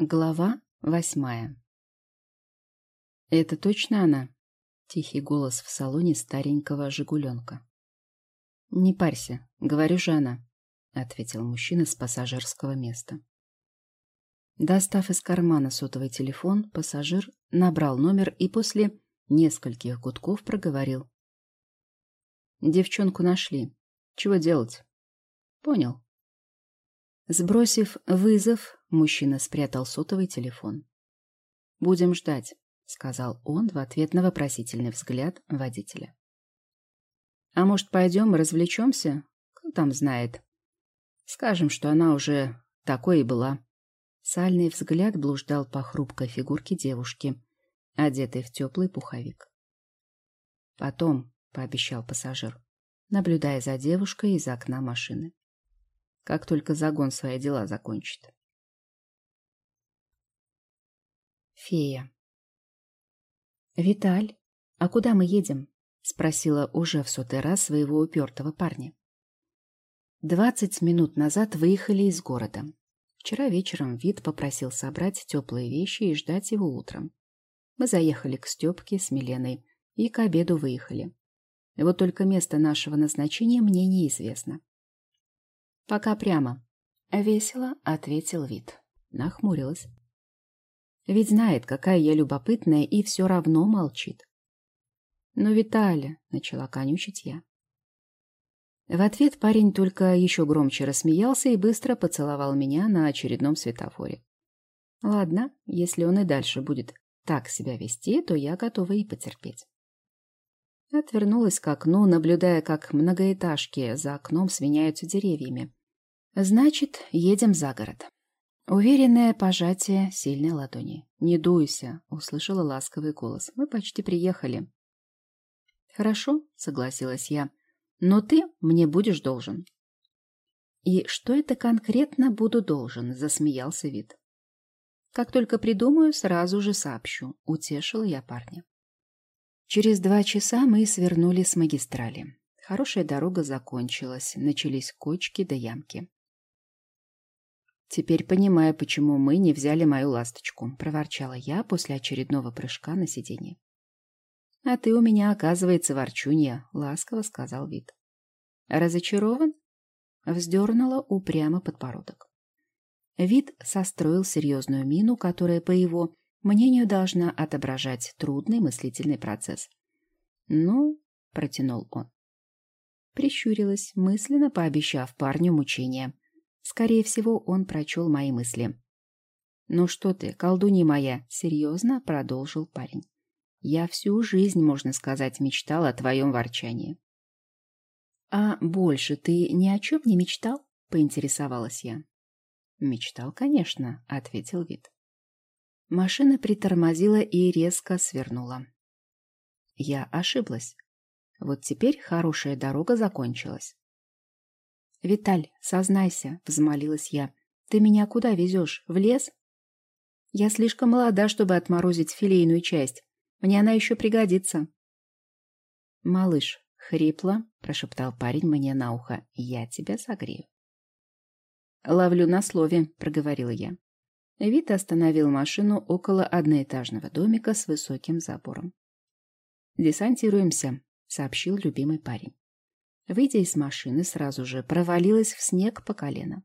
Глава восьмая «Это точно она?» — тихий голос в салоне старенького «Жигуленка». «Не парься, говорю же она», — ответил мужчина с пассажирского места. Достав из кармана сотовый телефон, пассажир набрал номер и после нескольких гудков проговорил. «Девчонку нашли. Чего делать?» «Понял», Сбросив вызов, мужчина спрятал сотовый телефон. «Будем ждать», — сказал он в ответ на вопросительный взгляд водителя. «А может, пойдем развлечемся? Кто там знает? Скажем, что она уже такой и была». Сальный взгляд блуждал по хрупкой фигурке девушки, одетой в теплый пуховик. «Потом», — пообещал пассажир, наблюдая за девушкой из окна машины как только загон свои дела закончит. Фея. «Виталь, а куда мы едем?» — спросила уже в сотый раз своего упертого парня. Двадцать минут назад выехали из города. Вчера вечером Вит попросил собрать теплые вещи и ждать его утром. Мы заехали к Степке с Миленой и к обеду выехали. Вот только место нашего назначения мне неизвестно. Пока прямо. Весело ответил вид. Нахмурилась. Ведь знает, какая я любопытная, и все равно молчит. Но «Ну, Виталя, начала конючить я. В ответ парень только еще громче рассмеялся и быстро поцеловал меня на очередном светофоре. Ладно, если он и дальше будет так себя вести, то я готова и потерпеть. Отвернулась к окну, наблюдая, как многоэтажки за окном сменяются деревьями. Значит, едем за город. Уверенное пожатие сильной ладони. «Не дуйся», — услышала ласковый голос. «Мы почти приехали». «Хорошо», — согласилась я, — «но ты мне будешь должен». «И что это конкретно буду должен?» — засмеялся вид. «Как только придумаю, сразу же сообщу», — утешила я парня. Через два часа мы свернули с магистрали. Хорошая дорога закончилась, начались кочки да ямки. «Теперь понимаю, почему мы не взяли мою ласточку», — проворчала я после очередного прыжка на сиденье. «А ты у меня, оказывается, ворчунья», — ласково сказал вид. «Разочарован?» — вздернула упрямо подбородок. Вид состроил серьезную мину, которая, по его мнению, должна отображать трудный мыслительный процесс. «Ну», — протянул он. Прищурилась, мысленно пообещав парню мучения. Скорее всего, он прочел мои мысли. «Ну что ты, колдунья моя!» — серьезно продолжил парень. «Я всю жизнь, можно сказать, мечтал о твоем ворчании». «А больше ты ни о чем не мечтал?» — поинтересовалась я. «Мечтал, конечно», — ответил вид. Машина притормозила и резко свернула. Я ошиблась. Вот теперь хорошая дорога закончилась. «Виталь, сознайся», — взмолилась я. «Ты меня куда везешь? В лес?» «Я слишком молода, чтобы отморозить филейную часть. Мне она еще пригодится». «Малыш», — хрипло прошептал парень мне на ухо, — «я тебя согрею». «Ловлю на слове», — проговорила я. Вит остановил машину около одноэтажного домика с высоким забором. «Десантируемся», — сообщил любимый парень. Выйдя из машины, сразу же провалилась в снег по колено.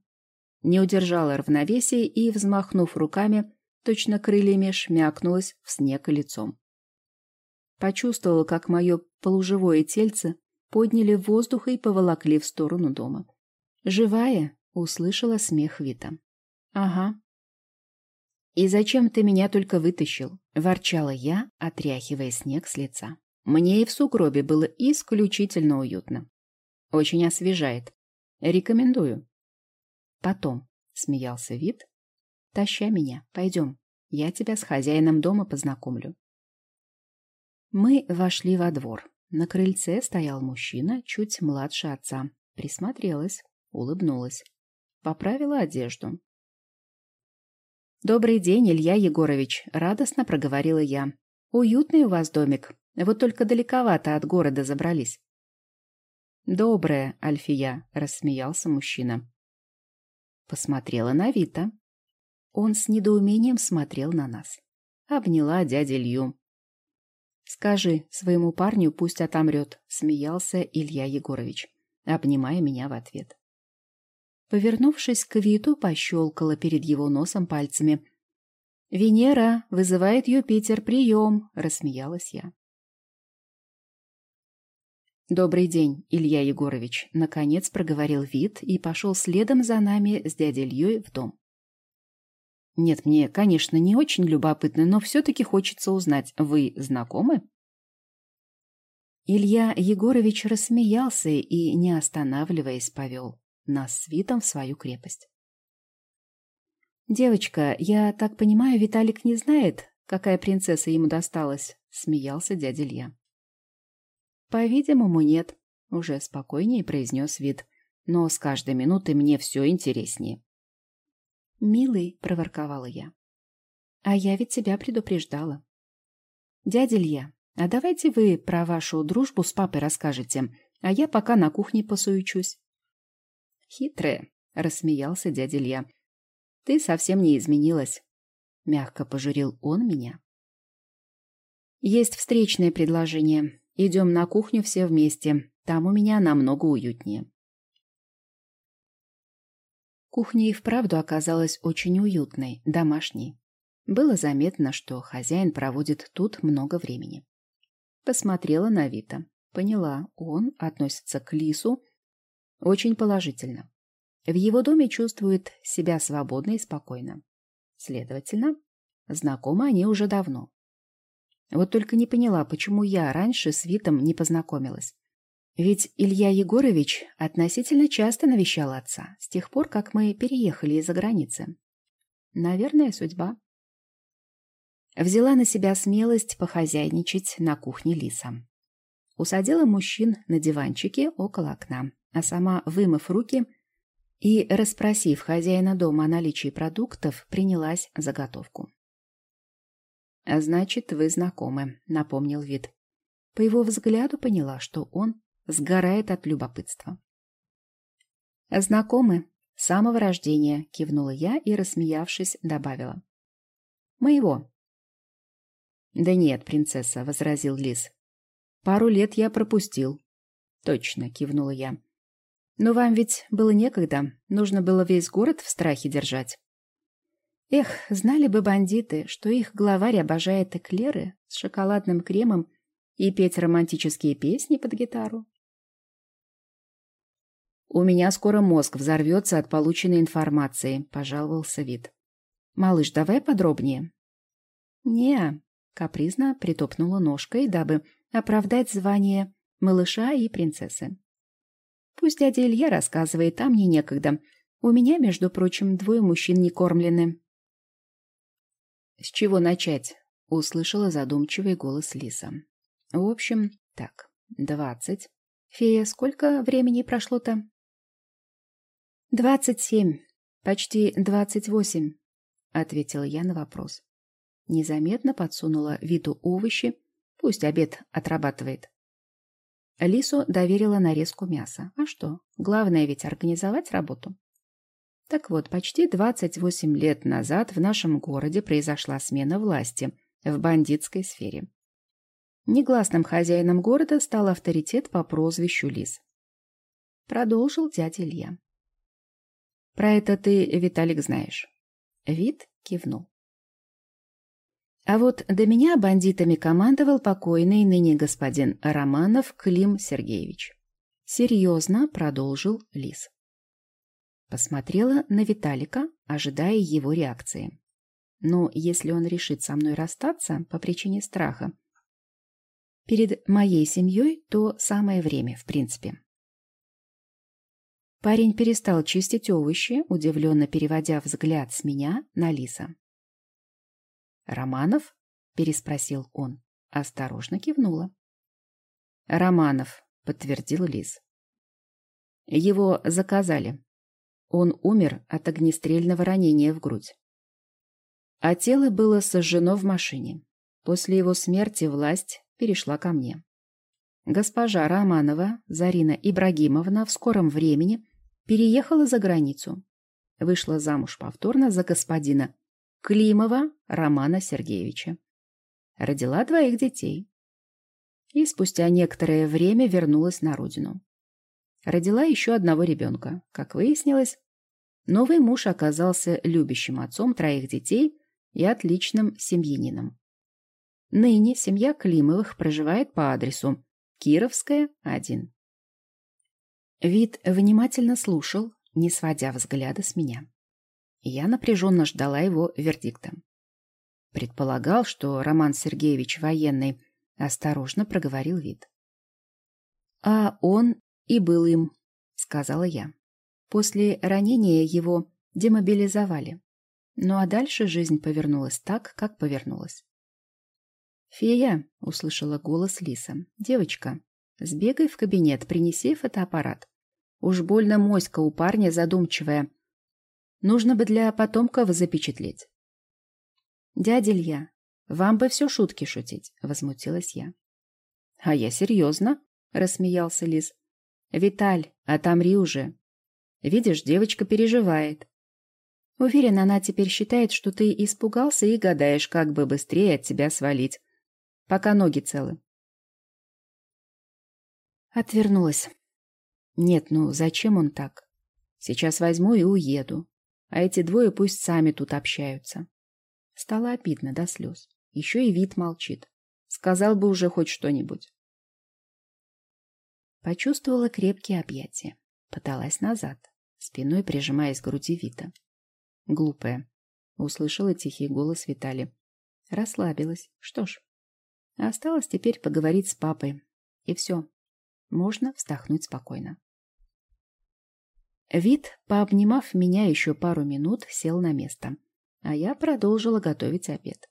Не удержала равновесия и, взмахнув руками, точно крыльями шмякнулась в снег лицом. Почувствовала, как мое полуживое тельце подняли в воздух и поволокли в сторону дома. «Живая?» — услышала смех Вита. «Ага». «И зачем ты меня только вытащил?» — ворчала я, отряхивая снег с лица. Мне и в сугробе было исключительно уютно. Очень освежает. Рекомендую. Потом, смеялся вид, таща меня. Пойдем, я тебя с хозяином дома познакомлю. Мы вошли во двор. На крыльце стоял мужчина, чуть младше отца. Присмотрелась, улыбнулась. Поправила одежду. «Добрый день, Илья Егорович», — радостно проговорила я. «Уютный у вас домик. Вот только далековато от города забрались». «Добрая, Альфия», — рассмеялся мужчина. Посмотрела на Вита. Он с недоумением смотрел на нас. Обняла дядя Илью. «Скажи своему парню, пусть отомрет», — смеялся Илья Егорович, обнимая меня в ответ. Повернувшись к Виту, пощелкала перед его носом пальцами. «Венера вызывает Юпитер, прием!» — рассмеялась я. «Добрый день, Илья Егорович», — наконец проговорил Вит и пошел следом за нами с дядей Ильей в дом. «Нет, мне, конечно, не очень любопытно, но все-таки хочется узнать, вы знакомы?» Илья Егорович рассмеялся и, не останавливаясь, повел нас с Витом в свою крепость. «Девочка, я так понимаю, Виталик не знает, какая принцесса ему досталась?» — смеялся дядя Илья. «По-видимому, нет», — уже спокойнее произнес вид. «Но с каждой минутой мне все интереснее». «Милый», — проворковала я. «А я ведь тебя предупреждала». «Дядя Илья, а давайте вы про вашу дружбу с папой расскажете, а я пока на кухне посуючусь». «Хитрая», — рассмеялся дядя Илья. «Ты совсем не изменилась», — мягко пожурил он меня. «Есть встречное предложение. Идем на кухню все вместе. Там у меня намного уютнее. Кухня и вправду оказалась очень уютной, домашней. Было заметно, что хозяин проводит тут много времени. Посмотрела на Вита. Поняла, он относится к Лису очень положительно. В его доме чувствует себя свободно и спокойно. Следовательно, знакомы они уже давно. Вот только не поняла, почему я раньше с Витом не познакомилась. Ведь Илья Егорович относительно часто навещал отца, с тех пор, как мы переехали из-за границы. Наверное, судьба. Взяла на себя смелость похозяйничать на кухне Лиса. Усадила мужчин на диванчике около окна, а сама, вымыв руки и расспросив хозяина дома о наличии продуктов, принялась заготовку. «А значит, вы знакомы», — напомнил вид. По его взгляду поняла, что он сгорает от любопытства. «Знакомы? С самого рождения», — кивнула я и, рассмеявшись, добавила. «Моего». «Да нет, принцесса», — возразил Лис. «Пару лет я пропустил». «Точно», — кивнула я. «Но вам ведь было некогда, нужно было весь город в страхе держать». Эх, знали бы бандиты, что их главарь обожает эклеры с шоколадным кремом и петь романтические песни под гитару. «У меня скоро мозг взорвется от полученной информации», — пожаловался вид. «Малыш, давай подробнее». «Не», — капризно притопнула ножкой, дабы оправдать звание малыша и принцессы. «Пусть дядя Илья рассказывает, а мне некогда. У меня, между прочим, двое мужчин не кормлены, «С чего начать?» — услышала задумчивый голос Лиса. «В общем, так, двадцать. Фея, сколько времени прошло-то?» «Двадцать семь. Почти двадцать восемь», — ответила я на вопрос. Незаметно подсунула виду овощи. Пусть обед отрабатывает. Лису доверила нарезку мяса. А что? Главное ведь организовать работу. Так вот, почти 28 лет назад в нашем городе произошла смена власти в бандитской сфере. Негласным хозяином города стал авторитет по прозвищу Лис. Продолжил дядя Илья. Про это ты, Виталик, знаешь. Вит кивнул. А вот до меня бандитами командовал покойный ныне господин Романов Клим Сергеевич. Серьезно продолжил Лис. Посмотрела на Виталика, ожидая его реакции. Но если он решит со мной расстаться по причине страха, перед моей семьей, то самое время, в принципе. Парень перестал чистить овощи, удивленно переводя взгляд с меня на Лиса. «Романов?» — переспросил он. Осторожно кивнула. «Романов», — подтвердил Лис. «Его заказали. Он умер от огнестрельного ранения в грудь. А тело было сожжено в машине. После его смерти власть перешла ко мне. Госпожа Романова Зарина Ибрагимовна в скором времени переехала за границу. Вышла замуж повторно за господина Климова Романа Сергеевича. Родила двоих детей. И спустя некоторое время вернулась на родину. Родила еще одного ребенка. Как выяснилось, новый муж оказался любящим отцом троих детей и отличным семьянином. Ныне семья Климовых проживает по адресу Кировская, 1. Вид внимательно слушал, не сводя взгляда с меня. Я напряженно ждала его вердикта. Предполагал, что Роман Сергеевич военный, осторожно проговорил вид. А он и был им, сказала я. После ранения его демобилизовали. Ну а дальше жизнь повернулась так, как повернулась. «Фея», — услышала голос Лиса, — «девочка, сбегай в кабинет, принеси фотоаппарат. Уж больно моська у парня задумчивая. Нужно бы для потомков запечатлеть. «Дядя Илья, вам бы все шутки шутить», — возмутилась я. «А я серьезно», — рассмеялся Лис. «Виталь, отомри уже. Видишь, девочка переживает. Уверен, она теперь считает, что ты испугался и гадаешь, как бы быстрее от тебя свалить, пока ноги целы». Отвернулась. Нет, ну зачем он так? Сейчас возьму и уеду. А эти двое пусть сами тут общаются. Стало обидно до слез. Еще и вид молчит. Сказал бы уже хоть что-нибудь. Почувствовала крепкие объятия. Подалась назад, спиной прижимаясь к груди Вита. Глупая. Услышала тихий голос Витали. Расслабилась. Что ж, осталось теперь поговорить с папой. И все. Можно вздохнуть спокойно. Вид, пообнимав меня еще пару минут, сел на место, а я продолжила готовить обед.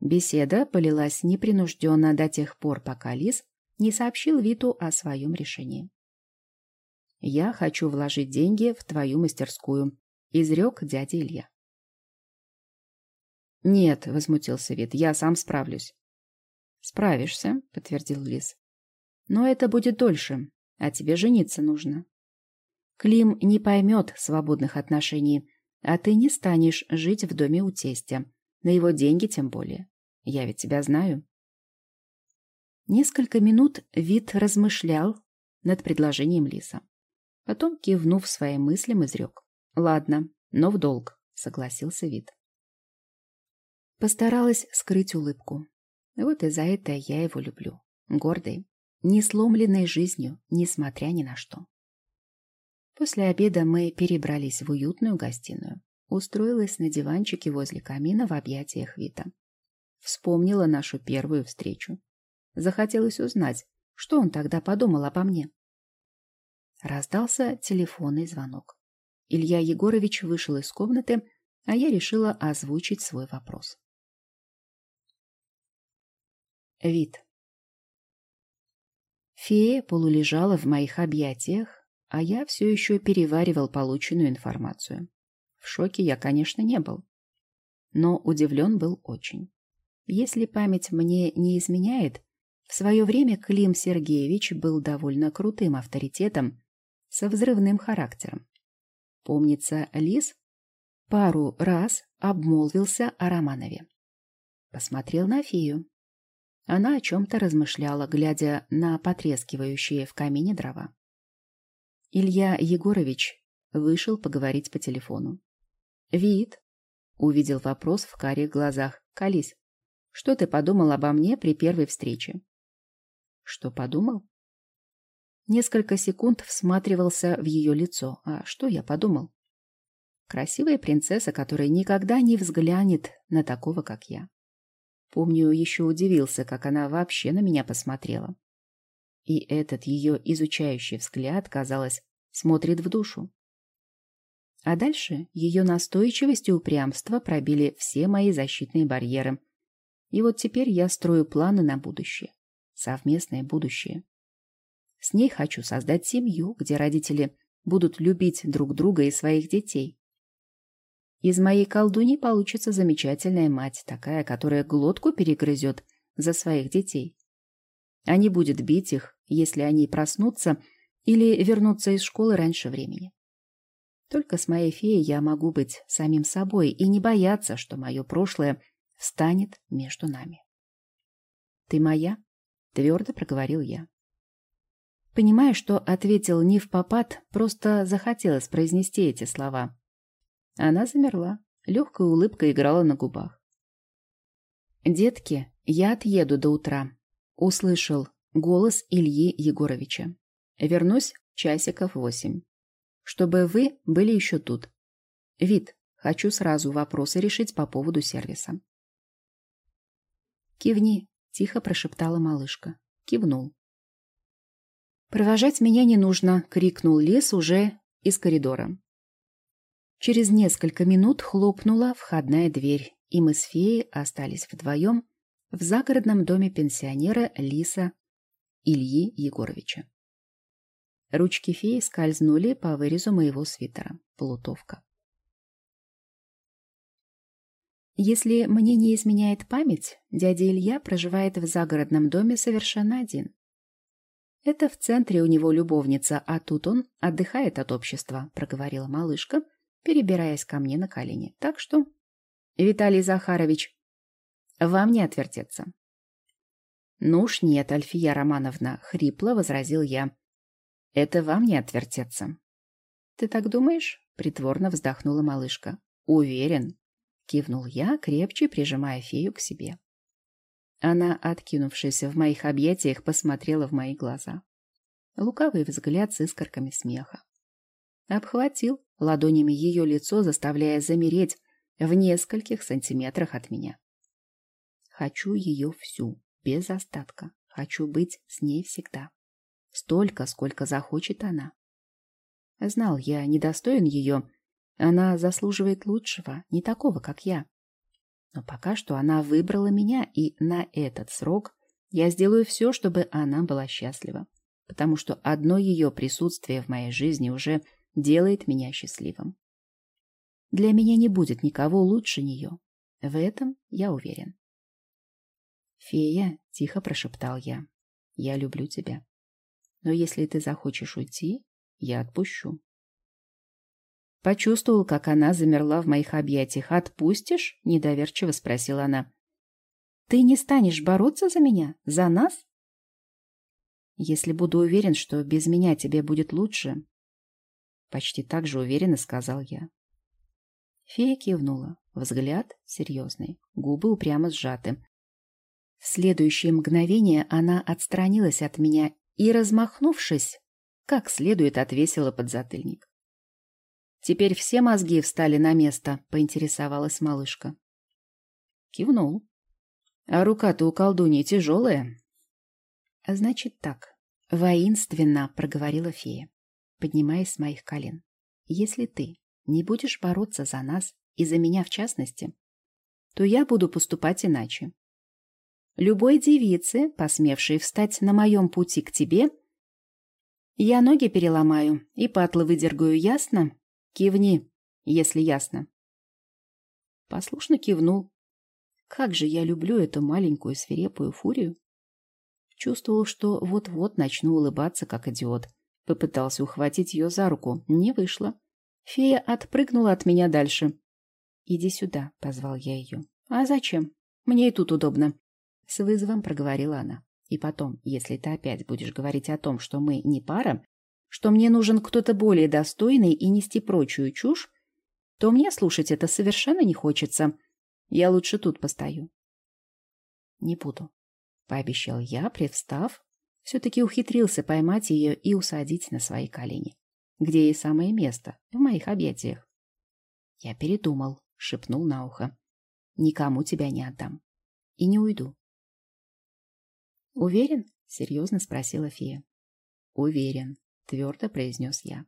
Беседа полилась непринужденно до тех пор, пока Лис не сообщил Виту о своем решении. «Я хочу вложить деньги в твою мастерскую», — изрек дядя Илья. «Нет», — возмутился Вит, — «я сам справлюсь». «Справишься», — подтвердил Лис. «Но это будет дольше, а тебе жениться нужно. Клим не поймет свободных отношений, а ты не станешь жить в доме у тестя. На его деньги тем более. Я ведь тебя знаю. Несколько минут Вит размышлял над предложением Лиса. Потом, кивнув своим мыслям, изрек. «Ладно, но в долг», — согласился Вит. Постаралась скрыть улыбку. Вот и за это я его люблю. Гордый, не сломленной жизнью, несмотря ни на что. После обеда мы перебрались в уютную гостиную. Устроилась на диванчике возле камина в объятиях Вита. Вспомнила нашу первую встречу. Захотелось узнать, что он тогда подумал обо мне. Раздался телефонный звонок. Илья Егорович вышел из комнаты, а я решила озвучить свой вопрос. Вид. Фея полулежала в моих объятиях, а я все еще переваривал полученную информацию. В шоке я, конечно, не был. Но удивлен был очень. Если память мне не изменяет, в свое время Клим Сергеевич был довольно крутым авторитетом со взрывным характером. Помнится, Лис пару раз обмолвился о Романове. Посмотрел на фею. Она о чем-то размышляла, глядя на потрескивающие в камине дрова. Илья Егорович вышел поговорить по телефону. «Вид», — увидел вопрос в карих глазах, — «колись, что ты подумал обо мне при первой встрече?» «Что подумал?» Несколько секунд всматривался в ее лицо. А что я подумал? Красивая принцесса, которая никогда не взглянет на такого, как я. Помню, еще удивился, как она вообще на меня посмотрела. И этот ее изучающий взгляд, казалось, смотрит в душу. А дальше ее настойчивость и упрямство пробили все мои защитные барьеры. И вот теперь я строю планы на будущее. Совместное будущее. С ней хочу создать семью, где родители будут любить друг друга и своих детей. Из моей колдуни получится замечательная мать, такая, которая глотку перегрызет за своих детей а не будет бить их, если они проснутся или вернутся из школы раньше времени. Только с моей феей я могу быть самим собой и не бояться, что мое прошлое встанет между нами. «Ты моя?» — твердо проговорил я. Понимая, что ответил не в попад, просто захотелось произнести эти слова. Она замерла, легкая улыбка играла на губах. «Детки, я отъеду до утра», — услышал голос Ильи Егоровича. «Вернусь часиков восемь. Чтобы вы были еще тут. Вид, хочу сразу вопросы решить по поводу сервиса». «Кивни», — тихо прошептала малышка. Кивнул. «Провожать меня не нужно!» — крикнул Лис уже из коридора. Через несколько минут хлопнула входная дверь, и мы с феей остались вдвоем в загородном доме пенсионера Лиса Ильи Егоровича. Ручки феи скользнули по вырезу моего свитера. Плутовка. Если мне не изменяет память, дядя Илья проживает в загородном доме совершенно один. «Это в центре у него любовница, а тут он отдыхает от общества», — проговорила малышка, перебираясь ко мне на колени. «Так что, Виталий Захарович, вам не отвертеться». «Ну уж нет, Альфия Романовна», — хрипло возразил я. «Это вам не отвертеться». «Ты так думаешь?» — притворно вздохнула малышка. «Уверен», — кивнул я, крепче прижимая фею к себе. Она, откинувшись в моих объятиях, посмотрела в мои глаза. Лукавый взгляд с искорками смеха. Обхватил ладонями ее лицо, заставляя замереть в нескольких сантиметрах от меня. Хочу ее всю, без остатка. Хочу быть с ней всегда. Столько, сколько захочет она. Знал я, недостоин ее. Она заслуживает лучшего, не такого, как я. Но пока что она выбрала меня, и на этот срок я сделаю все, чтобы она была счастлива. Потому что одно ее присутствие в моей жизни уже делает меня счастливым. Для меня не будет никого лучше нее. В этом я уверен. «Фея», — тихо прошептал я, — «я люблю тебя. Но если ты захочешь уйти, я отпущу. Почувствовал, как она замерла в моих объятиях. «Отпустишь?» — недоверчиво спросила она. «Ты не станешь бороться за меня? За нас?» «Если буду уверен, что без меня тебе будет лучше...» Почти так же уверенно сказал я. Фея кивнула. Взгляд серьезный, губы упрямо сжаты. В следующее мгновение она отстранилась от меня и, размахнувшись, как следует отвесила подзатыльник. Теперь все мозги встали на место, поинтересовалась малышка. Кивнул. А рука-то у колдуньи тяжелая. Значит так, воинственно проговорила фея, поднимаясь с моих колен. Если ты не будешь бороться за нас и за меня в частности, то я буду поступать иначе. Любой девице, посмевшей встать на моем пути к тебе, я ноги переломаю и патлы выдергаю, ясно? Кивни, если ясно. Послушно кивнул. Как же я люблю эту маленькую свирепую фурию. Чувствовал, что вот-вот начну улыбаться, как идиот. Попытался ухватить ее за руку. Не вышло. Фея отпрыгнула от меня дальше. «Иди сюда», — позвал я ее. «А зачем? Мне и тут удобно». С вызовом проговорила она. «И потом, если ты опять будешь говорить о том, что мы не пара, что мне нужен кто-то более достойный и нести прочую чушь, то мне слушать это совершенно не хочется. Я лучше тут постою. Не буду, пообещал я, привстав, все-таки ухитрился поймать ее и усадить на свои колени, где ей самое место, в моих объятиях. Я передумал, шепнул на ухо. Никому тебя не отдам. И не уйду. Уверен? Серьезно спросила фея. Уверен, твердо произнес я.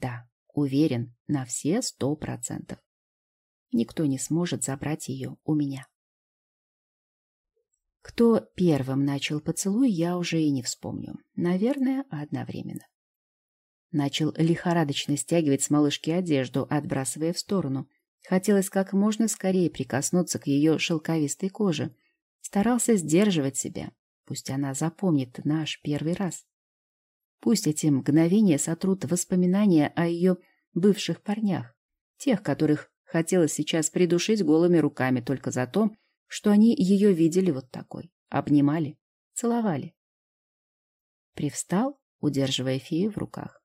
Да, уверен на все сто процентов. Никто не сможет забрать ее у меня. Кто первым начал поцелуй, я уже и не вспомню. Наверное, одновременно. Начал лихорадочно стягивать с малышки одежду, отбрасывая в сторону. Хотелось как можно скорее прикоснуться к ее шелковистой коже. Старался сдерживать себя. Пусть она запомнит наш первый раз. Пусть эти мгновения сотрут воспоминания о ее бывших парнях, тех, которых хотелось сейчас придушить голыми руками только за то, что они ее видели вот такой, обнимали, целовали. Привстал, удерживая фею в руках.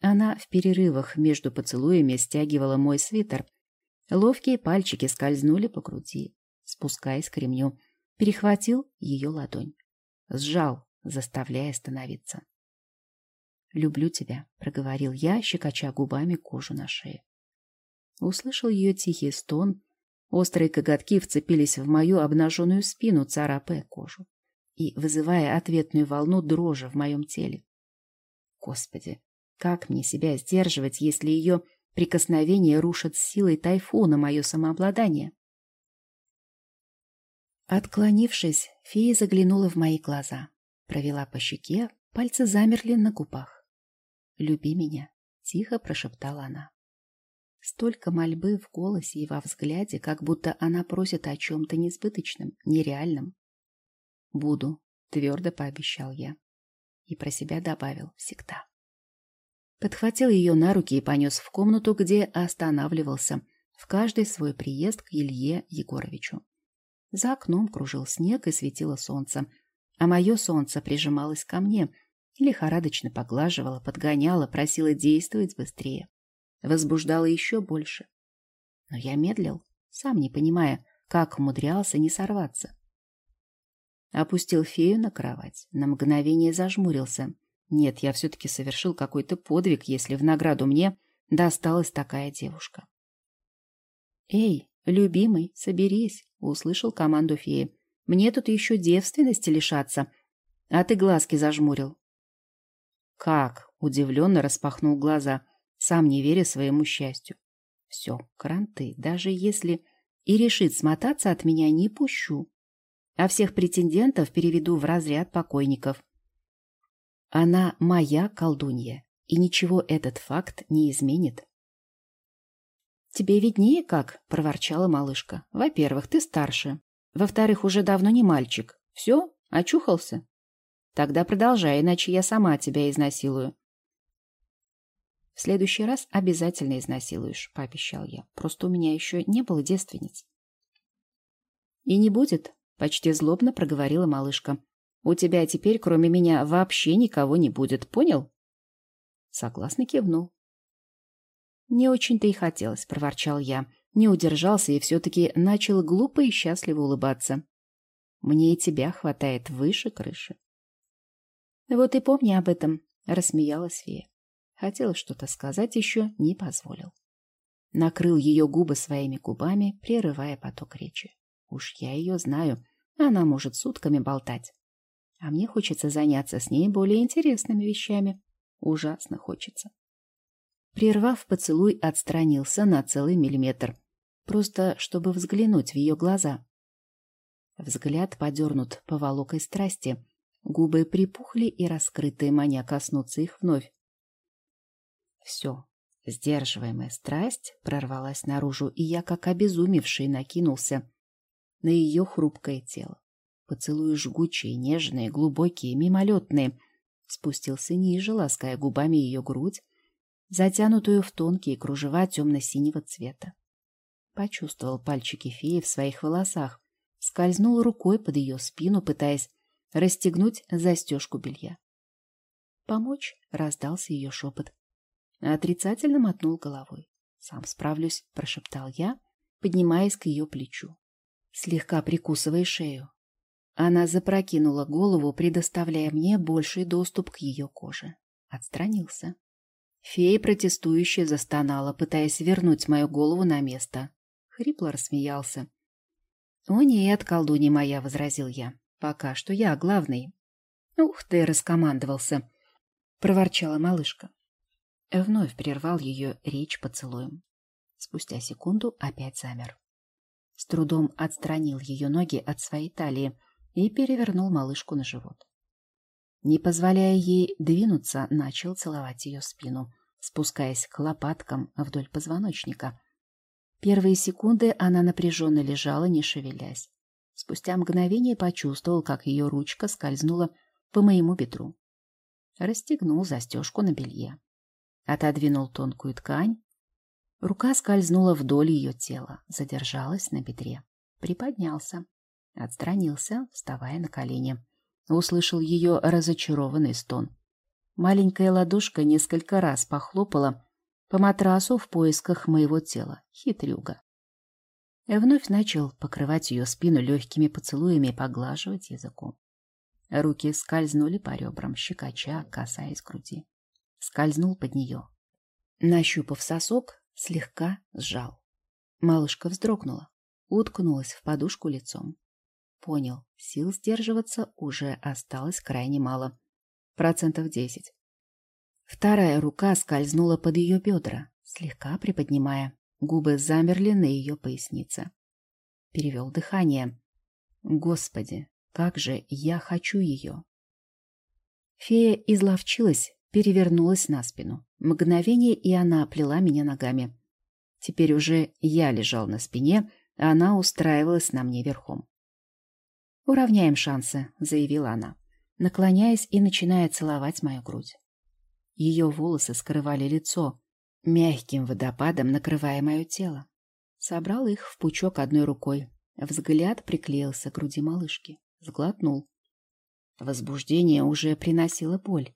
Она в перерывах между поцелуями стягивала мой свитер. Ловкие пальчики скользнули по груди, спускаясь к ремню. Перехватил ее ладонь. Сжал, заставляя остановиться. «Люблю тебя», — проговорил я, щекоча губами кожу на шее. Услышал ее тихий стон. Острые коготки вцепились в мою обнаженную спину, царапая кожу и вызывая ответную волну дрожи в моем теле. Господи, как мне себя сдерживать, если ее прикосновение рушит силой тайфуна мое самообладание? Отклонившись, фея заглянула в мои глаза, провела по щеке, пальцы замерли на губах. «Люби меня», — тихо прошептала она. Столько мольбы в голосе и во взгляде, как будто она просит о чем-то несбыточном, нереальном. «Буду», — твердо пообещал я. И про себя добавил «всегда». Подхватил ее на руки и понес в комнату, где останавливался в каждый свой приезд к Илье Егоровичу. За окном кружил снег и светило солнце, а мое солнце прижималось ко мне, лихорадочно поглаживало, подгоняло, просило действовать быстрее. Возбуждало еще больше. Но я медлил, сам не понимая, как умудрялся не сорваться. Опустил фею на кровать, на мгновение зажмурился. Нет, я все-таки совершил какой-то подвиг, если в награду мне досталась такая девушка. «Эй, любимый, соберись!» — услышал команду феи. «Мне тут еще девственности лишаться, а ты глазки зажмурил». «Как?» — удивленно распахнул глаза, сам не веря своему счастью. «Все, кранты, даже если и решит смотаться от меня, не пущу а всех претендентов переведу в разряд покойников. Она моя колдунья, и ничего этот факт не изменит. «Тебе виднее как?» — проворчала малышка. «Во-первых, ты старше. Во-вторых, уже давно не мальчик. Все? Очухался? Тогда продолжай, иначе я сама тебя изнасилую». «В следующий раз обязательно изнасилуешь», — пообещал я. «Просто у меня еще не было девственниц». «И не будет», Почти злобно проговорила малышка. «У тебя теперь, кроме меня, вообще никого не будет, понял?» Согласно кивнул. «Не очень-то и хотелось», — проворчал я. Не удержался и все-таки начал глупо и счастливо улыбаться. «Мне и тебя хватает выше крыши». «Вот и помни об этом», — рассмеялась фея. Хотела что-то сказать еще, не позволил. Накрыл ее губы своими губами, прерывая поток речи. Уж я ее знаю. Она может сутками болтать. А мне хочется заняться с ней более интересными вещами. Ужасно хочется. Прервав поцелуй, отстранился на целый миллиметр. Просто, чтобы взглянуть в ее глаза. Взгляд подернут поволокой страсти. Губы припухли и раскрытые, маня коснуться их вновь. Все. Сдерживаемая страсть прорвалась наружу, и я, как обезумевший, накинулся на ее хрупкое тело. Поцелуи жгучие, нежные, глубокие, мимолетные. Спустился ниже, лаская губами ее грудь, затянутую в тонкие кружева темно-синего цвета. Почувствовал пальчики феи в своих волосах, скользнул рукой под ее спину, пытаясь расстегнуть застежку белья. «Помочь?» — раздался ее шепот. Отрицательно мотнул головой. «Сам справлюсь», — прошептал я, поднимаясь к ее плечу слегка прикусывая шею. Она запрокинула голову, предоставляя мне больший доступ к ее коже. Отстранился. Фея протестующе застонала, пытаясь вернуть мою голову на место. Хрипло рассмеялся. «О нет, колдунья моя», — возразил я. «Пока что я главный». «Ух ты!» — раскомандовался, — проворчала малышка. Вновь прервал ее речь поцелуем. Спустя секунду опять замер с трудом отстранил ее ноги от своей талии и перевернул малышку на живот. Не позволяя ей двинуться, начал целовать ее спину, спускаясь к лопаткам вдоль позвоночника. Первые секунды она напряженно лежала, не шевелясь. Спустя мгновение почувствовал, как ее ручка скользнула по моему бедру. Расстегнул застежку на белье. Отодвинул тонкую ткань. Рука скользнула вдоль ее тела, задержалась на бедре. Приподнялся. Отстранился, вставая на колени. Услышал ее разочарованный стон. Маленькая ладошка несколько раз похлопала по матрасу в поисках моего тела. Хитрюга. Я вновь начал покрывать ее спину легкими поцелуями и поглаживать языком. Руки скользнули по ребрам, щекоча, касаясь груди. Скользнул под нее. Нащупав сосок, слегка сжал. Малышка вздрогнула, уткнулась в подушку лицом. Понял, сил сдерживаться уже осталось крайне мало. Процентов десять. Вторая рука скользнула под ее бедра, слегка приподнимая. Губы замерли на ее пояснице. Перевел дыхание. Господи, как же я хочу ее! Фея изловчилась, перевернулась на спину. Мгновение, и она оплела меня ногами. Теперь уже я лежал на спине, а она устраивалась на мне верхом. «Уравняем шансы», — заявила она, наклоняясь и начиная целовать мою грудь. Ее волосы скрывали лицо, мягким водопадом накрывая мое тело. Собрал их в пучок одной рукой. Взгляд приклеился к груди малышки. Сглотнул. Возбуждение уже приносило боль.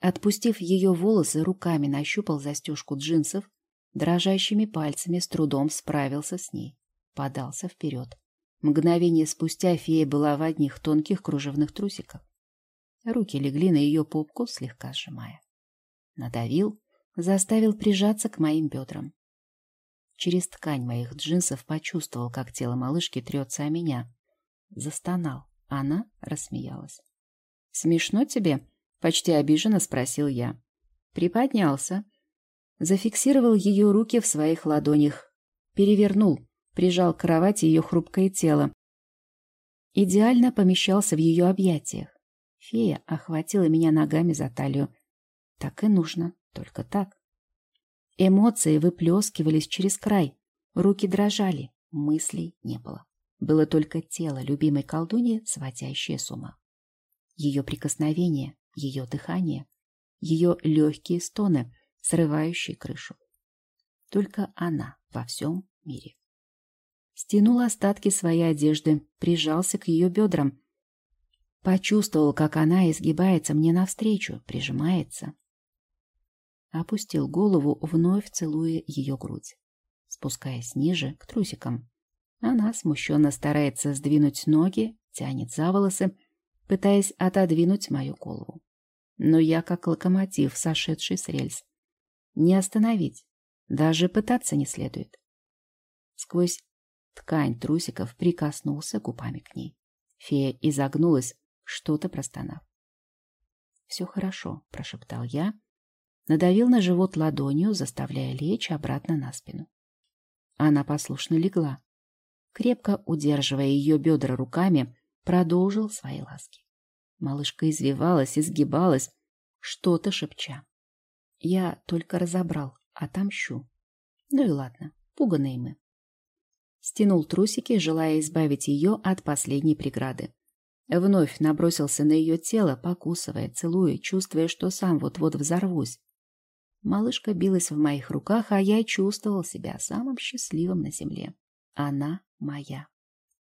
Отпустив ее волосы, руками нащупал застежку джинсов, дрожащими пальцами с трудом справился с ней. Подался вперед. Мгновение спустя фея была в одних тонких кружевных трусиках. Руки легли на ее попку, слегка сжимая. Надавил, заставил прижаться к моим бедрам. Через ткань моих джинсов почувствовал, как тело малышки трется о меня. Застонал. Она рассмеялась. «Смешно тебе?» — почти обиженно спросил я. Приподнялся. Зафиксировал ее руки в своих ладонях. Перевернул прижал к кровати ее хрупкое тело. Идеально помещался в ее объятиях. Фея охватила меня ногами за талию. Так и нужно, только так. Эмоции выплескивались через край. Руки дрожали, мыслей не было. Было только тело любимой колдуньи, сводящее с ума. Ее прикосновение, ее дыхание, ее легкие стоны, срывающие крышу. Только она во всем мире стянул остатки своей одежды, прижался к ее бедрам. Почувствовал, как она изгибается мне навстречу, прижимается. Опустил голову, вновь целуя ее грудь, спускаясь ниже, к трусикам. Она смущенно старается сдвинуть ноги, тянет за волосы, пытаясь отодвинуть мою голову. Но я как локомотив, сошедший с рельс. Не остановить, даже пытаться не следует. Сквозь Ткань трусиков прикоснулся губами к ней. Фея изогнулась, что-то простонав. «Все хорошо», — прошептал я, надавил на живот ладонью, заставляя лечь обратно на спину. Она послушно легла. Крепко удерживая ее бедра руками, продолжил свои ласки. Малышка извивалась, изгибалась, что-то шепча. Я только разобрал, отомщу. Ну и ладно, пуганые мы стянул трусики, желая избавить ее от последней преграды. Вновь набросился на ее тело, покусывая, целуя, чувствуя, что сам вот-вот взорвусь. Малышка билась в моих руках, а я чувствовал себя самым счастливым на земле. Она моя.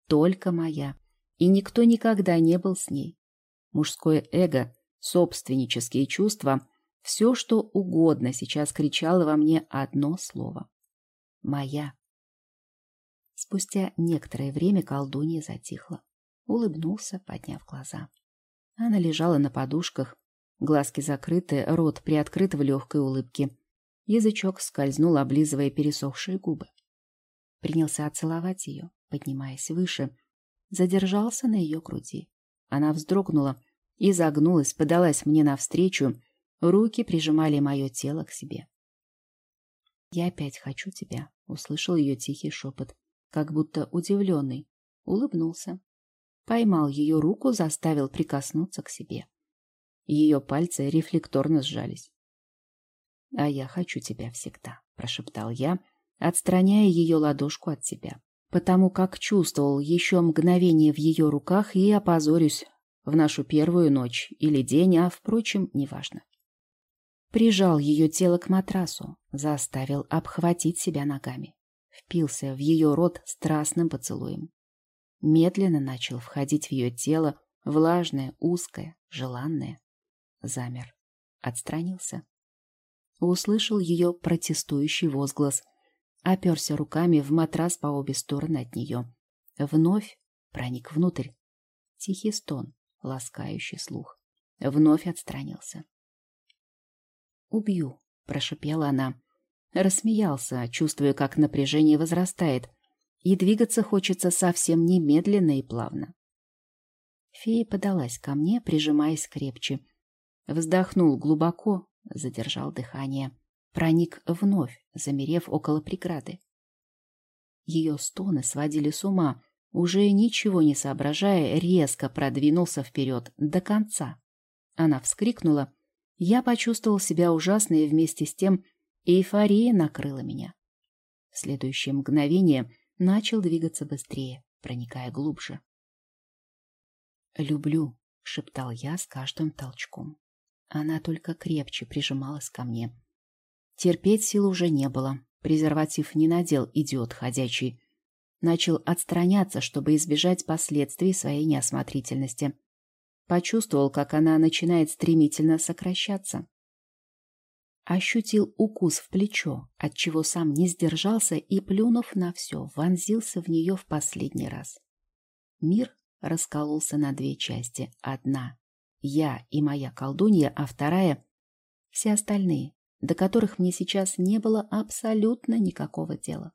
Только моя. И никто никогда не был с ней. Мужское эго, собственнические чувства, все, что угодно сейчас кричало во мне одно слово. Моя. Спустя некоторое время колдунья затихла. Улыбнулся, подняв глаза. Она лежала на подушках, глазки закрыты, рот приоткрыт в легкой улыбке. Язычок скользнул, облизывая пересохшие губы. Принялся оцеловать ее, поднимаясь выше. Задержался на ее груди. Она вздрогнула и загнулась, подалась мне навстречу. Руки прижимали мое тело к себе. «Я опять хочу тебя», — услышал ее тихий шепот как будто удивленный, улыбнулся. Поймал ее руку, заставил прикоснуться к себе. Ее пальцы рефлекторно сжались. «А я хочу тебя всегда», — прошептал я, отстраняя ее ладошку от себя, потому как чувствовал еще мгновение в ее руках и опозорюсь в нашу первую ночь или день, а, впрочем, неважно. Прижал ее тело к матрасу, заставил обхватить себя ногами. Впился в ее рот страстным поцелуем. Медленно начал входить в ее тело, влажное, узкое, желанное. Замер. Отстранился. Услышал ее протестующий возглас. Оперся руками в матрас по обе стороны от нее. Вновь проник внутрь. Тихий стон, ласкающий слух. Вновь отстранился. «Убью», — прошипела она. Рассмеялся, чувствуя, как напряжение возрастает, и двигаться хочется совсем немедленно и плавно. Фея подалась ко мне, прижимаясь крепче. Вздохнул глубоко, задержал дыхание. Проник вновь, замерев около преграды. Ее стоны сводили с ума. Уже ничего не соображая, резко продвинулся вперед, до конца. Она вскрикнула. Я почувствовал себя ужасно, и вместе с тем эйфория накрыла меня. В следующее мгновение начал двигаться быстрее, проникая глубже. «Люблю», — шептал я с каждым толчком. Она только крепче прижималась ко мне. Терпеть сил уже не было. Презерватив не надел, идиот ходячий. Начал отстраняться, чтобы избежать последствий своей неосмотрительности. Почувствовал, как она начинает стремительно сокращаться. Ощутил укус в плечо, отчего сам не сдержался и, плюнув на все, вонзился в нее в последний раз. Мир раскололся на две части. Одна — я и моя колдунья, а вторая — все остальные, до которых мне сейчас не было абсолютно никакого дела.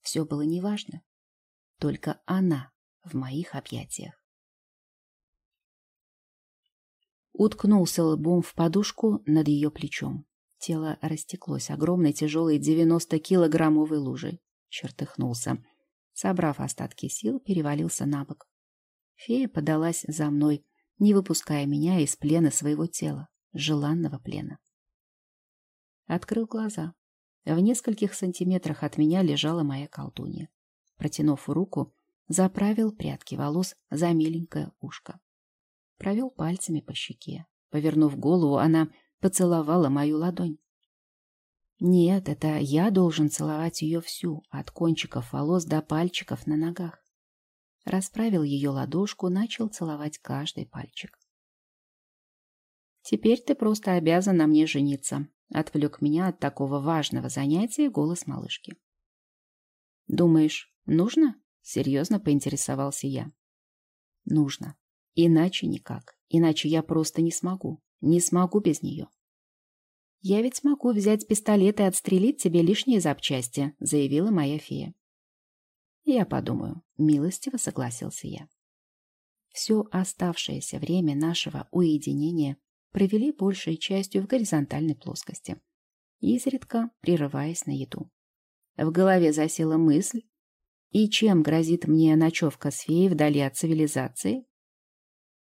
Все было неважно. Только она в моих объятиях. Уткнулся лбом в подушку над ее плечом. Тело растеклось огромной тяжелой 90-килограммовой лужей. Чертыхнулся. Собрав остатки сил, перевалился на бок. Фея подалась за мной, не выпуская меня из плена своего тела, желанного плена. Открыл глаза. В нескольких сантиметрах от меня лежала моя колдунья. Протянув руку, заправил прядки волос за миленькое ушко. Провел пальцами по щеке. Повернув голову, она поцеловала мою ладонь. Нет, это я должен целовать ее всю, от кончиков волос до пальчиков на ногах. Расправил ее ладошку, начал целовать каждый пальчик. «Теперь ты просто обязан на мне жениться», — отвлек меня от такого важного занятия голос малышки. «Думаешь, нужно?» — серьезно поинтересовался я. «Нужно. Иначе никак. Иначе я просто не смогу. Не смогу без нее». «Я ведь смогу взять пистолет и отстрелить тебе лишние запчасти», — заявила моя фея. Я подумаю, милостиво согласился я. Все оставшееся время нашего уединения провели большей частью в горизонтальной плоскости, изредка прерываясь на еду. В голове засела мысль, и чем грозит мне ночевка с феей вдали от цивилизации?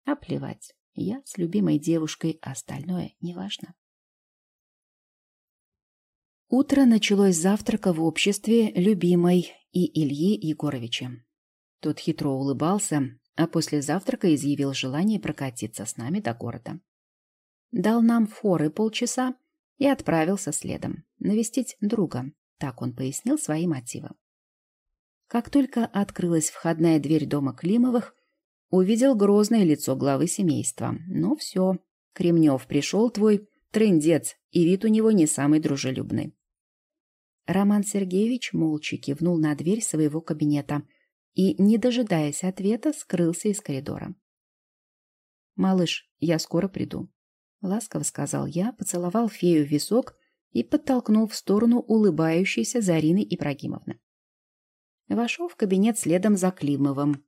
А плевать, я с любимой девушкой, остальное неважно. Утро началось с завтрака в обществе любимой и Ильи Егоровича. Тот хитро улыбался, а после завтрака изъявил желание прокатиться с нами до города. Дал нам форы полчаса и отправился следом, навестить друга, так он пояснил свои мотивы. Как только открылась входная дверь дома Климовых, увидел грозное лицо главы семейства. Ну все, Кремнев пришел твой, трындец, и вид у него не самый дружелюбный. Роман Сергеевич молча кивнул на дверь своего кабинета и, не дожидаясь ответа, скрылся из коридора. «Малыш, я скоро приду», — ласково сказал я, поцеловал фею в висок и подтолкнул в сторону улыбающейся Зарины Ибрагимовны. Вошел в кабинет следом за Климовым.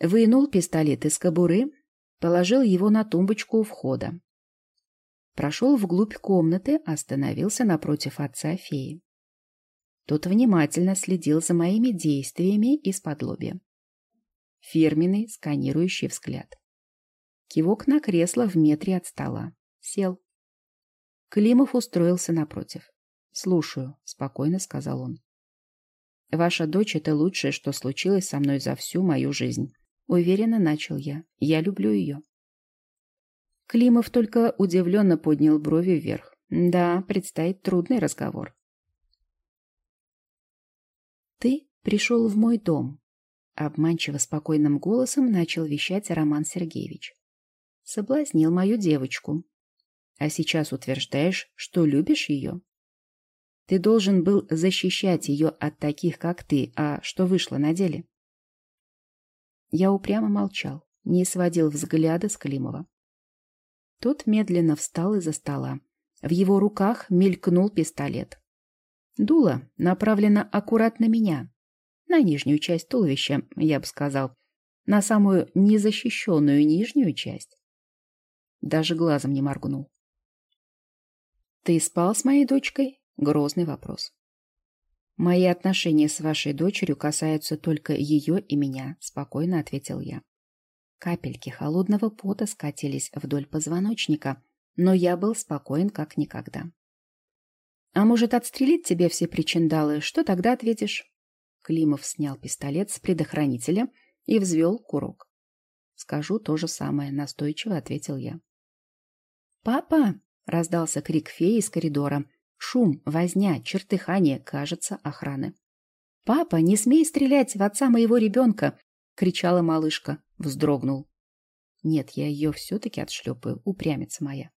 Вынул пистолет из кобуры, положил его на тумбочку у входа. Прошел вглубь комнаты, остановился напротив отца феи. Тот внимательно следил за моими действиями из-под лобья. Фирменный сканирующий взгляд. Кивок на кресло в метре от стола. Сел. Климов устроился напротив. «Слушаю», — спокойно сказал он. «Ваша дочь — это лучшее, что случилось со мной за всю мою жизнь. Уверенно начал я. Я люблю ее. Климов только удивленно поднял брови вверх. Да, предстоит трудный разговор. «Ты пришел в мой дом», — обманчиво спокойным голосом начал вещать Роман Сергеевич. «Соблазнил мою девочку. А сейчас утверждаешь, что любишь ее? Ты должен был защищать ее от таких, как ты, а что вышло на деле?» Я упрямо молчал, не сводил взгляда с Климова. Тот медленно встал из-за стола. В его руках мелькнул пистолет. Дуло направлено аккуратно меня. На нижнюю часть туловища, я бы сказал. На самую незащищенную нижнюю часть. Даже глазом не моргнул. «Ты спал с моей дочкой?» — грозный вопрос. «Мои отношения с вашей дочерью касаются только ее и меня», — спокойно ответил я. Капельки холодного пота скатились вдоль позвоночника, но я был спокоен как никогда. «А может, отстрелить тебе все причиндалы? Что тогда ответишь?» Климов снял пистолет с предохранителя и взвел курок. «Скажу то же самое», — настойчиво ответил я. «Папа!» — раздался крик феи из коридора. Шум, возня, чертыхание, кажется, охраны. «Папа, не смей стрелять в отца моего ребенка!» — кричала малышка. Вздрогнул. Нет, я ее все-таки отшлепаю, упрямится моя.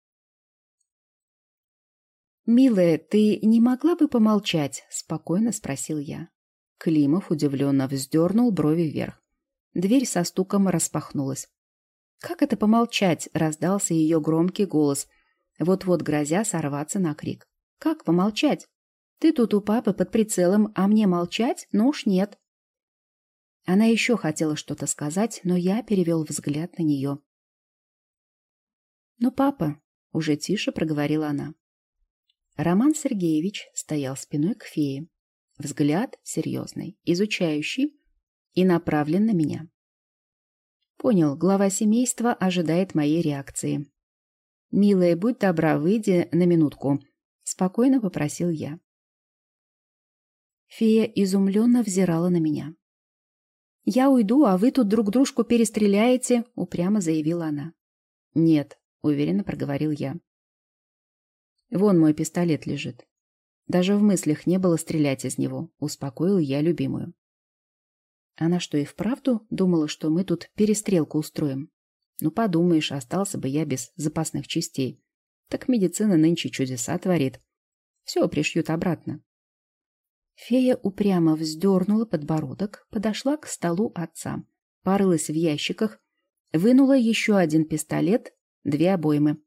«Милая, ты не могла бы помолчать?» — спокойно спросил я. Климов удивленно вздернул брови вверх. Дверь со стуком распахнулась. «Как это помолчать?» — раздался ее громкий голос, вот-вот грозя сорваться на крик. «Как помолчать? Ты тут у папы под прицелом, а мне молчать? Ну уж нет». Она еще хотела что-то сказать, но я перевел взгляд на нее. «Ну, папа», — уже тише проговорила она. Роман Сергеевич стоял спиной к фее. Взгляд серьезный, изучающий и направлен на меня. Понял, глава семейства ожидает моей реакции. «Милая, будь добра, выйди на минутку», — спокойно попросил я. Фея изумленно взирала на меня. «Я уйду, а вы тут друг дружку перестреляете», — упрямо заявила она. «Нет», — уверенно проговорил я. «Вон мой пистолет лежит. Даже в мыслях не было стрелять из него», — успокоил я любимую. Она что, и вправду думала, что мы тут перестрелку устроим? Ну, подумаешь, остался бы я без запасных частей. Так медицина нынче чудеса творит. Все пришьют обратно. Фея упрямо вздернула подбородок, подошла к столу отца, порылась в ящиках, вынула еще один пистолет, две обоймы.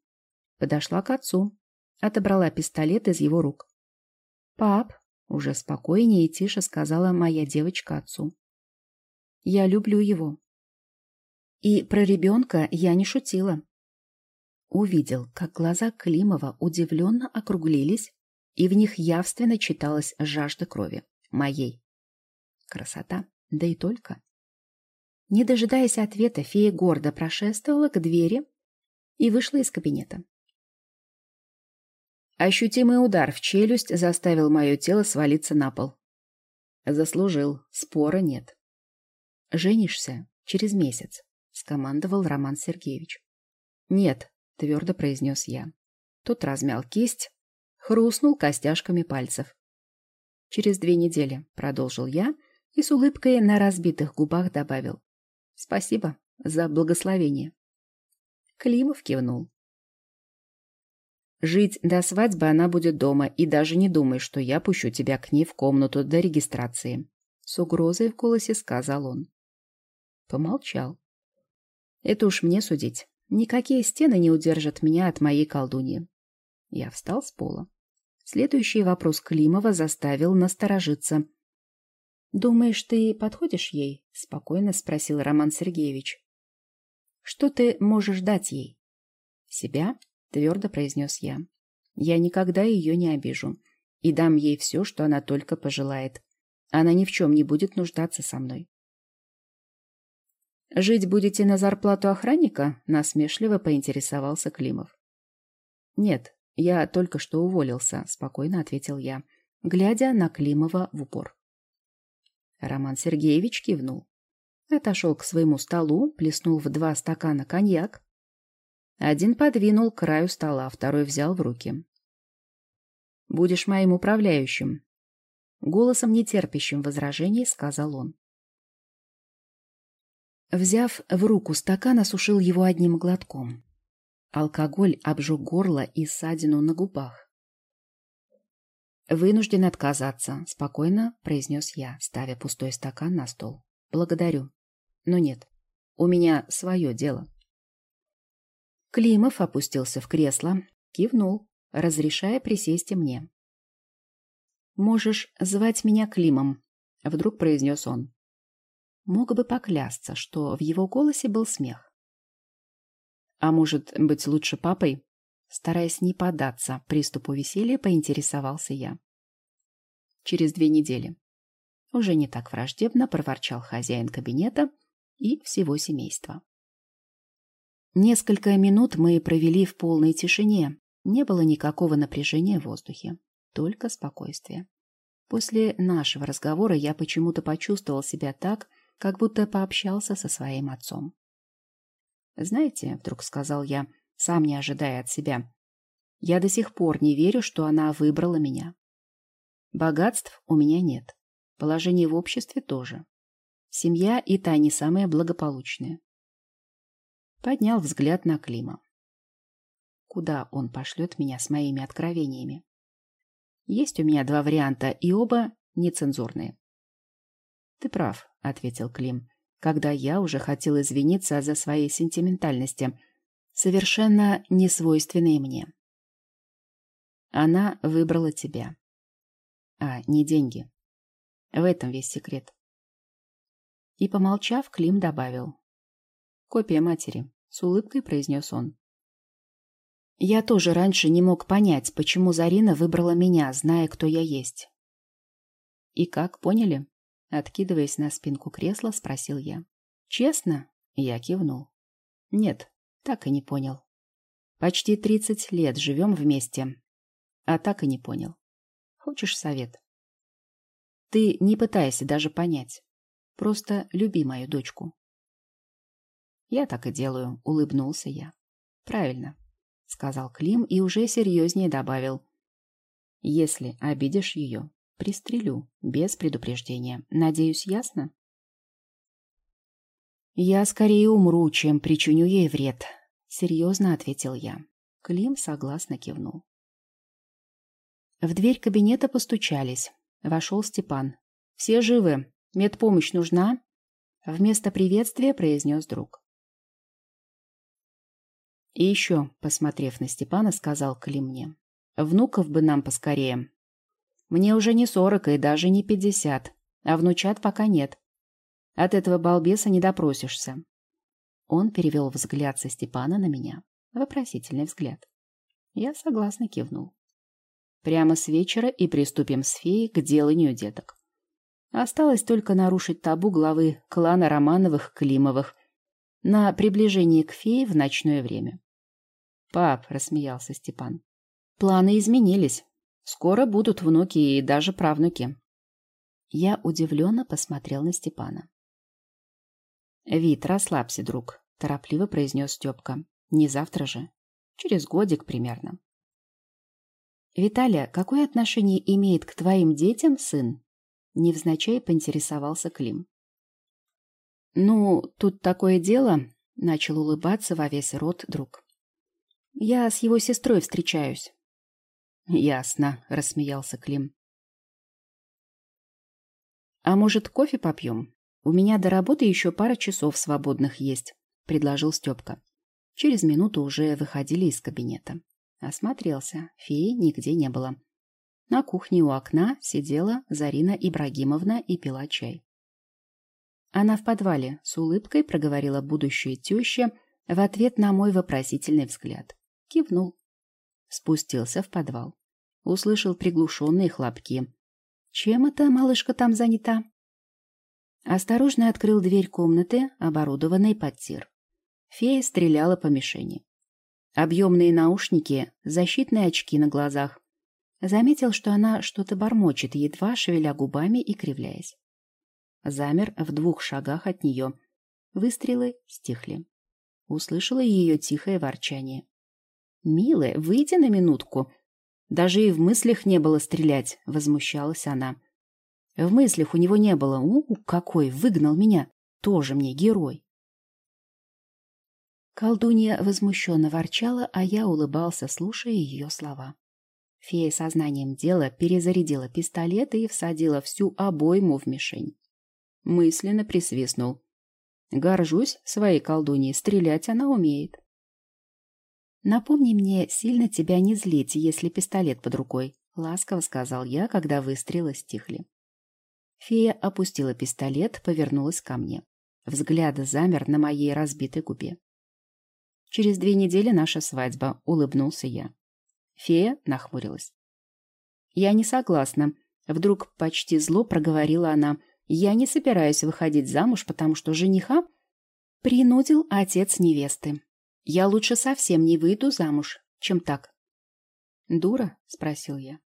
Подошла к отцу, отобрала пистолет из его рук. «Пап», — уже спокойнее и тише сказала моя девочка отцу, — «я люблю его». И про ребенка я не шутила. Увидел, как глаза Климова удивленно округлились, и в них явственно читалась жажда крови. Моей. Красота. Да и только. Не дожидаясь ответа, фея гордо прошествовала к двери и вышла из кабинета. Ощутимый удар в челюсть заставил мое тело свалиться на пол. Заслужил. Спора нет. «Женишься через месяц», — скомандовал Роман Сергеевич. «Нет», — твердо произнес я. Тот размял кисть, хрустнул костяшками пальцев. «Через две недели», — продолжил я и с улыбкой на разбитых губах добавил. «Спасибо за благословение». Климов кивнул. «Жить до свадьбы она будет дома, и даже не думай, что я пущу тебя к ней в комнату до регистрации», — с угрозой в голосе сказал он. Помолчал. «Это уж мне судить. Никакие стены не удержат меня от моей колдуньи. Я встал с пола. Следующий вопрос Климова заставил насторожиться. «Думаешь, ты подходишь ей?» — спокойно спросил Роман Сергеевич. «Что ты можешь дать ей?» «Себя?» — твердо произнес я. «Я никогда ее не обижу и дам ей все, что она только пожелает. Она ни в чем не будет нуждаться со мной». «Жить будете на зарплату охранника?» — насмешливо поинтересовался Климов. «Нет, «Я только что уволился», — спокойно ответил я, глядя на Климова в упор. Роман Сергеевич кивнул. Отошел к своему столу, плеснул в два стакана коньяк. Один подвинул к краю стола, второй взял в руки. «Будешь моим управляющим», — голосом нетерпящим возражений сказал он. Взяв в руку стакан, осушил его одним глотком. Алкоголь обжег горло и ссадину на губах. «Вынужден отказаться», — спокойно произнес я, ставя пустой стакан на стол. «Благодарю. Но нет, у меня свое дело». Климов опустился в кресло, кивнул, разрешая присесть и мне. «Можешь звать меня Климом», — вдруг произнес он. Мог бы поклясться, что в его голосе был смех. «А может быть, лучше папой?» Стараясь не поддаться приступу веселья, поинтересовался я. Через две недели. Уже не так враждебно проворчал хозяин кабинета и всего семейства. Несколько минут мы провели в полной тишине. Не было никакого напряжения в воздухе, только спокойствие. После нашего разговора я почему-то почувствовал себя так, как будто пообщался со своим отцом. «Знаете», — вдруг сказал я, сам не ожидая от себя, «я до сих пор не верю, что она выбрала меня. Богатств у меня нет, положение в обществе тоже. Семья и та не самая благополучная. Поднял взгляд на Клима. Куда он пошлет меня с моими откровениями? Есть у меня два варианта, и оба нецензурные. Ты прав, ответил Клим, когда я уже хотел извиниться за свои сентиментальности, совершенно несвойственные мне. Она выбрала тебя. А, не деньги. В этом весь секрет. И, помолчав, Клим добавил. Копия матери, с улыбкой произнес он. Я тоже раньше не мог понять, почему Зарина выбрала меня, зная, кто я есть. И как, поняли? Откидываясь на спинку кресла, спросил я. Честно? Я кивнул. Нет, так и не понял. Почти тридцать лет живем вместе, а так и не понял. Хочешь совет? Ты не пытайся даже понять. Просто люби мою дочку. «Я так и делаю», — улыбнулся я. «Правильно», — сказал Клим и уже серьезнее добавил. «Если обидишь ее, пристрелю, без предупреждения. Надеюсь, ясно?» «Я скорее умру, чем причиню ей вред», — серьезно ответил я. Клим согласно кивнул. В дверь кабинета постучались. Вошел Степан. «Все живы. Медпомощь нужна?» Вместо приветствия произнес друг. И еще, посмотрев на Степана, сказал Клим мне. Внуков бы нам поскорее. Мне уже не сорок и даже не пятьдесят, а внучат пока нет. От этого балбеса не допросишься. Он перевел взгляд со Степана на меня. Вопросительный взгляд. Я согласно кивнул. Прямо с вечера и приступим с феей к деланию деток. Осталось только нарушить табу главы клана Романовых-Климовых на приближение к фее в ночное время. «Пап», — рассмеялся Степан, — «планы изменились. Скоро будут внуки и даже правнуки». Я удивленно посмотрел на Степана. «Вит, расслабься, друг», — торопливо произнес Степка. «Не завтра же. Через годик примерно». «Виталия, какое отношение имеет к твоим детям сын?» Невзначай поинтересовался Клим. «Ну, тут такое дело», — начал улыбаться во весь рот друг. «Я с его сестрой встречаюсь». «Ясно», — рассмеялся Клим. «А может, кофе попьем? У меня до работы еще пара часов свободных есть», — предложил Степка. Через минуту уже выходили из кабинета. Осмотрелся. Феи нигде не было. На кухне у окна сидела Зарина Ибрагимовна и пила чай. Она в подвале, с улыбкой проговорила будущая теща в ответ на мой вопросительный взгляд. Кивнул. Спустился в подвал. Услышал приглушенные хлопки. Чем это малышка там занята? Осторожно открыл дверь комнаты, оборудованной под тир. Фея стреляла по мишени. Объемные наушники, защитные очки на глазах. Заметил, что она что-то бормочет, едва шевеля губами и кривляясь замер в двух шагах от нее. Выстрелы стихли. услышала ее тихое ворчание. «Милая, выйди на минутку!» Даже и в мыслях не было стрелять, возмущалась она. В мыслях у него не было. У, какой, выгнал меня. Тоже мне герой. Колдунья возмущенно ворчала, а я улыбался, слушая ее слова. Фея сознанием дела перезарядила пистолет и всадила всю обойму в мишень. Мысленно присвистнул. Горжусь своей колдуньей, стрелять она умеет. «Напомни мне сильно тебя не злить, если пистолет под рукой», — ласково сказал я, когда выстрелы стихли. Фея опустила пистолет, повернулась ко мне. Взгляд замер на моей разбитой губе. «Через две недели наша свадьба», — улыбнулся я. Фея нахмурилась. «Я не согласна», — вдруг почти зло проговорила она. «Я не собираюсь выходить замуж, потому что жениха принудил отец невесты. Я лучше совсем не выйду замуж, чем так». «Дура?» — спросил я.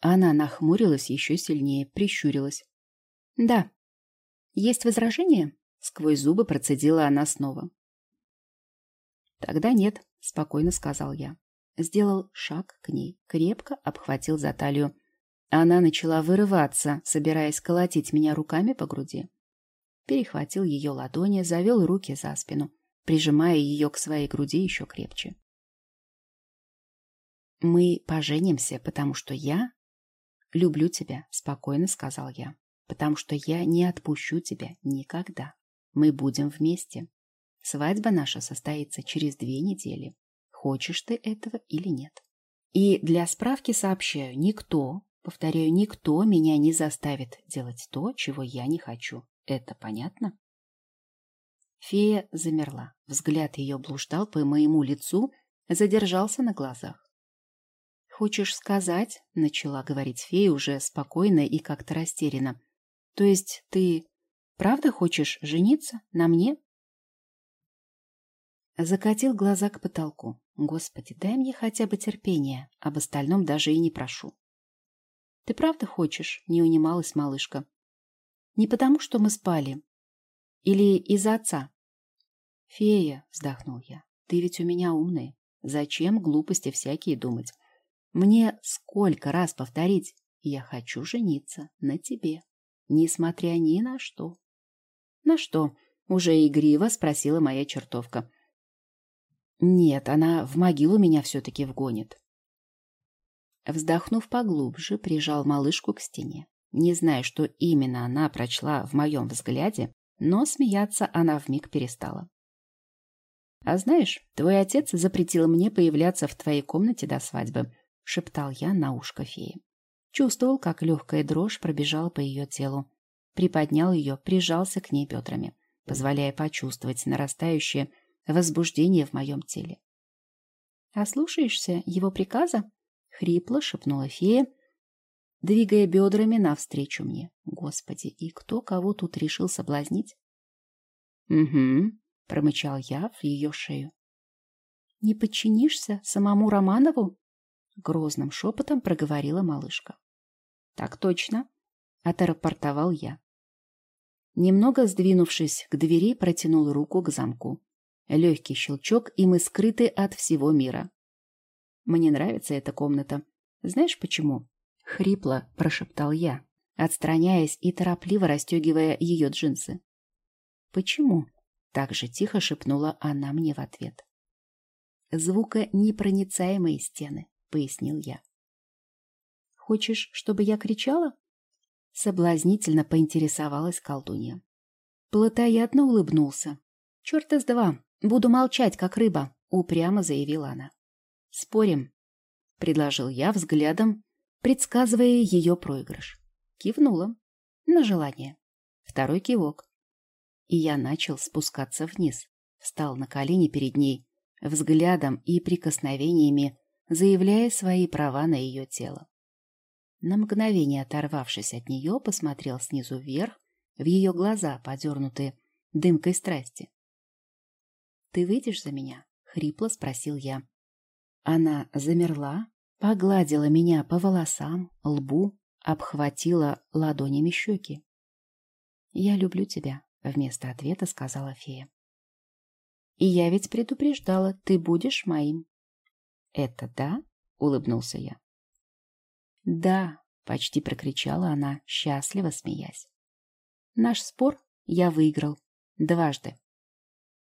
Она нахмурилась еще сильнее, прищурилась. «Да. Есть возражения?» — сквозь зубы процедила она снова. «Тогда нет», — спокойно сказал я сделал шаг к ней, крепко обхватил за талию. Она начала вырываться, собираясь колотить меня руками по груди. Перехватил ее ладони, завел руки за спину, прижимая ее к своей груди еще крепче. «Мы поженимся, потому что я люблю тебя», — спокойно сказал я. «Потому что я не отпущу тебя никогда. Мы будем вместе. Свадьба наша состоится через две недели хочешь ты этого или нет. И для справки сообщаю, никто, повторяю, никто меня не заставит делать то, чего я не хочу. Это понятно? Фея замерла. Взгляд ее блуждал по моему лицу, задержался на глазах. «Хочешь сказать?» — начала говорить фея уже спокойно и как-то растерянно. «То есть ты правда хочешь жениться на мне?» Закатил глаза к потолку. Господи, дай мне хотя бы терпение, об остальном даже и не прошу. Ты правда хочешь? Не унималась малышка. Не потому, что мы спали. Или из-за отца? Фея, вздохнул я, ты ведь у меня умная. Зачем глупости всякие думать? Мне сколько раз повторить, я хочу жениться на тебе, несмотря ни на что. На что? Уже игриво спросила моя чертовка. Нет, она в могилу меня все-таки вгонит. Вздохнув поглубже, прижал малышку к стене. Не знаю, что именно она прочла в моем взгляде, но смеяться она вмиг перестала. «А знаешь, твой отец запретил мне появляться в твоей комнате до свадьбы», — шептал я на ушко феи. Чувствовал, как легкая дрожь пробежала по ее телу. Приподнял ее, прижался к ней бедрами, позволяя почувствовать нарастающее возбуждение в моем теле. «Ослушаешься его приказа?» — хрипло шепнула фея, двигая бедрами навстречу мне. Господи, и кто кого тут решил соблазнить? «Угу», — промычал я в ее шею. «Не подчинишься самому Романову?» — грозным шепотом проговорила малышка. «Так точно», — отрапортовал я. Немного сдвинувшись к двери, протянул руку к замку. Легкий щелчок, и мы скрыты от всего мира. Мне нравится эта комната. Знаешь почему? Хрипло прошептал я, отстраняясь и торопливо расстегивая ее джинсы. Почему? Так же тихо шепнула она мне в ответ. Звуконепроницаемые стены, пояснил я. Хочешь, чтобы я кричала? Соблазнительно поинтересовалась колдунья. Плотоядно улыбнулся. Черт из два, «Буду молчать, как рыба», — упрямо заявила она. «Спорим», — предложил я взглядом, предсказывая ее проигрыш. Кивнула. На желание. Второй кивок. И я начал спускаться вниз. Встал на колени перед ней, взглядом и прикосновениями, заявляя свои права на ее тело. На мгновение оторвавшись от нее, посмотрел снизу вверх, в ее глаза, подернутые дымкой страсти. «Ты выйдешь за меня?» — хрипло спросил я. Она замерла, погладила меня по волосам, лбу, обхватила ладонями щеки. «Я люблю тебя», — вместо ответа сказала фея. И я ведь предупреждала, ты будешь моим. Это да? Улыбнулся я. Да, почти прокричала она, счастливо смеясь. Наш спор я выиграл. Дважды.